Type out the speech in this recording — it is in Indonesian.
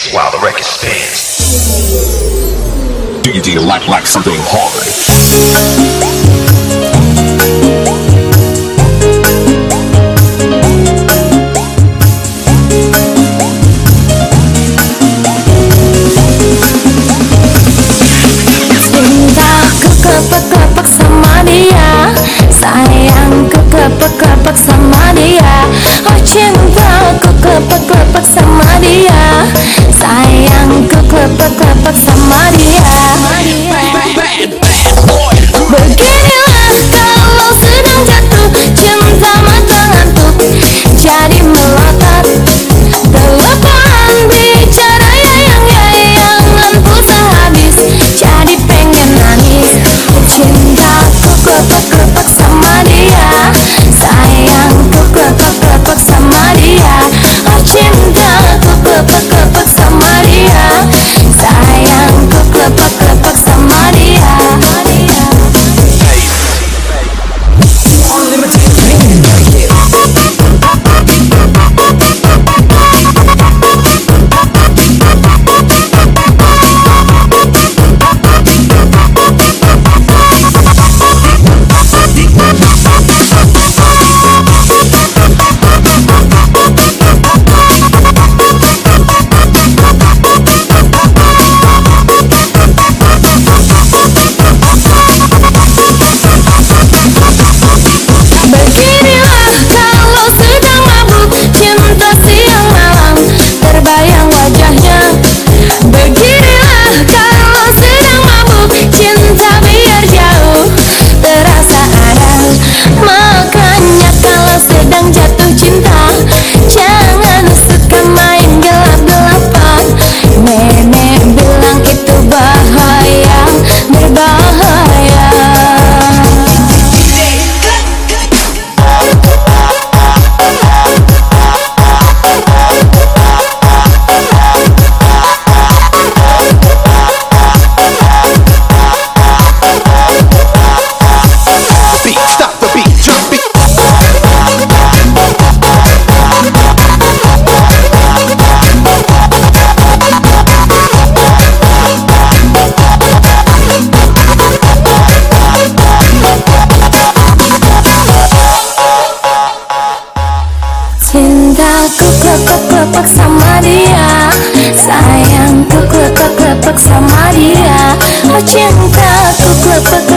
dance while the record spins. Do you do you like like something hard? Cintaku klepek-klepek sama dia. Sayangku klepek-klepek sama dia. Oh cintaku klepek